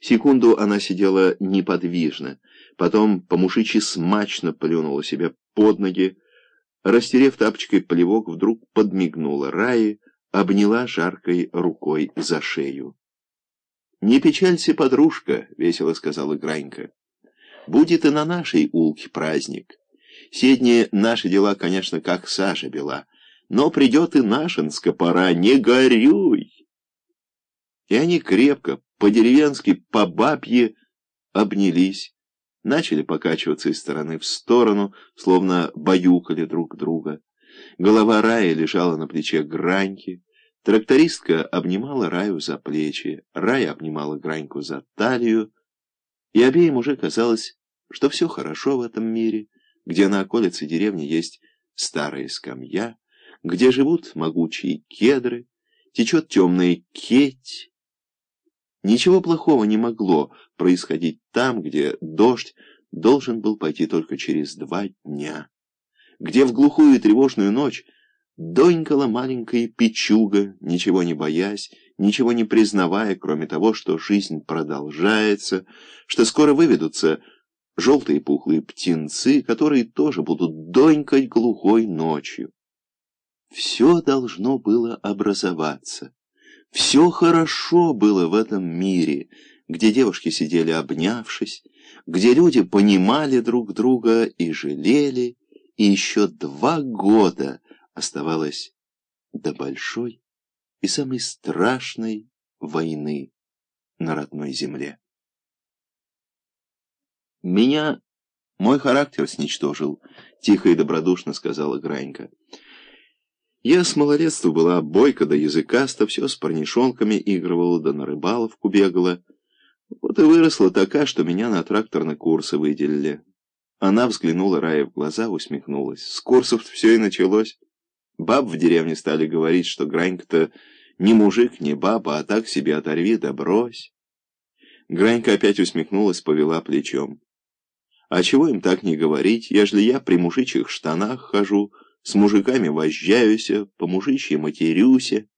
Секунду она сидела неподвижно, потом по-мужичьи смачно плюнула себе под ноги, растерев тапочкой плевок, вдруг подмигнула Раи, обняла жаркой рукой за шею. «Не печалься, подружка», — весело сказала Гранька. «Будет и на нашей улке праздник. Седние наши дела, конечно, как Саша бела, но придет и нашинска пора, не горюй!» И они крепко, по-деревенски, по бабье обнялись, начали покачиваться из стороны в сторону, словно баюкали друг друга. Голова Рая лежала на плече Граньки, трактористка обнимала Раю за плечи, Рая обнимала Граньку за талию, и обеим уже казалось, что все хорошо в этом мире, где на околице деревни есть старая скамья, где живут могучие кедры, течет темная кеть, Ничего плохого не могло происходить там, где дождь должен был пойти только через два дня, где в глухую и тревожную ночь донькала маленькая печуга, ничего не боясь, ничего не признавая, кроме того, что жизнь продолжается, что скоро выведутся желтые пухлые птенцы, которые тоже будут донькать глухой ночью. Все должно было образоваться. Все хорошо было в этом мире, где девушки сидели обнявшись, где люди понимали друг друга и жалели, и еще два года оставалось до большой и самой страшной войны на родной земле. «Меня мой характер сничтожил», — тихо и добродушно сказала Гранька. Я с малолетства была бойко да языкаста, все с парнишонками игрывала, да на рыбаловку бегала. Вот и выросла такая, что меня на тракторные курсы выделили. Она взглянула Рае в глаза, усмехнулась. С курсов все и началось. Баб в деревне стали говорить, что Гранька-то не мужик, не баба, а так себе оторви да брось. Гранька опять усмехнулась, повела плечом. А чего им так не говорить, ежели я при мужичьих штанах хожу, с мужиками возжаюся, по-мужичьи матерюся.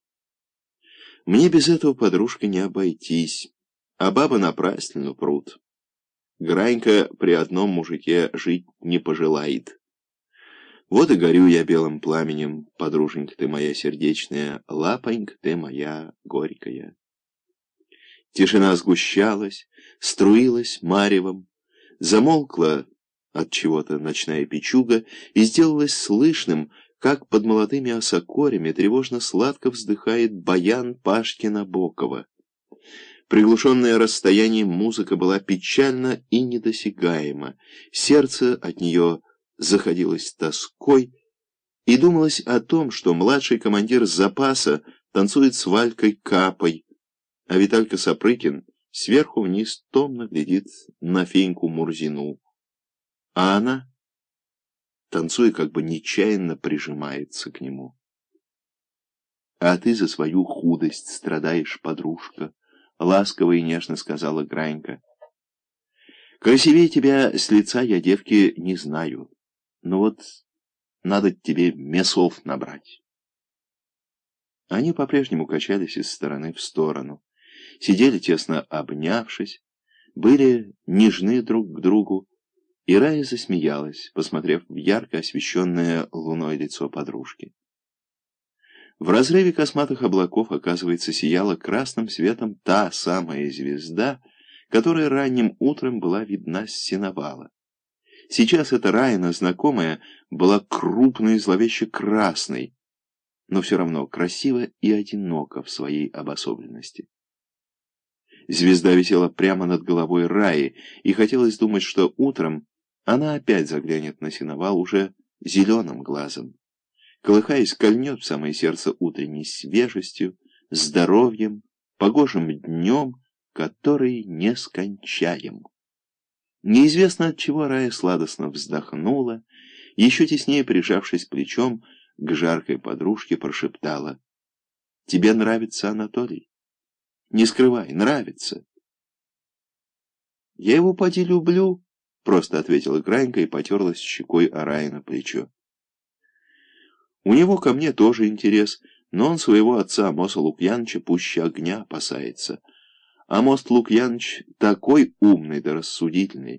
Мне без этого подружка не обойтись, а баба напраслину пруд. Гранька при одном мужике жить не пожелает. Вот и горю я белым пламенем, подруженька ты моя сердечная, лапонька ты моя горькая. Тишина сгущалась, струилась маревом, замолкла от чего-то ночная печуга и сделалось слышным, как под молодыми осокорями тревожно-сладко вздыхает баян Пашкина Бокова. Приглушенная расстоянием музыка была печальна и недосягаема, сердце от нее заходилось тоской, и думалось о том, что младший командир запаса танцует с Валькой Капой, а Виталька Сапрыкин сверху вниз томно глядит на Феньку Мурзину. А она, танцуя, как бы нечаянно прижимается к нему. «А ты за свою худость страдаешь, подружка», — ласково и нежно сказала Гранька. «Красивее тебя с лица я, девки, не знаю, но вот надо тебе мясов набрать». Они по-прежнему качались из стороны в сторону, сидели тесно обнявшись, были нежны друг к другу, и Рая засмеялась, посмотрев в ярко освещенное луной лицо подружки. В разрыве косматых облаков, оказывается, сияла красным светом та самая звезда, которая ранним утром была видна с сеновала. Сейчас эта Райна, знакомая, была крупной и зловеще красной, но все равно красиво и одиноко в своей обособленности. Звезда висела прямо над головой Раи, и хотелось думать, что утром она опять заглянет на сеновал уже зеленым глазом. Колыхаясь, кольнет в самое сердце утренней свежестью, здоровьем, погожим днем, который не скончаем. Неизвестно от чего Рая сладостно вздохнула, еще теснее прижавшись плечом к жаркой подружке, прошептала. «Тебе нравится Анатолий? Не скрывай, нравится». «Я его поди люблю», Просто ответила Гранька и потерлась щекой Арая на плечо. У него ко мне тоже интерес, но он своего отца Моса Лукьяновича пуще огня опасается. А мост Лукьяныч такой умный да рассудительный,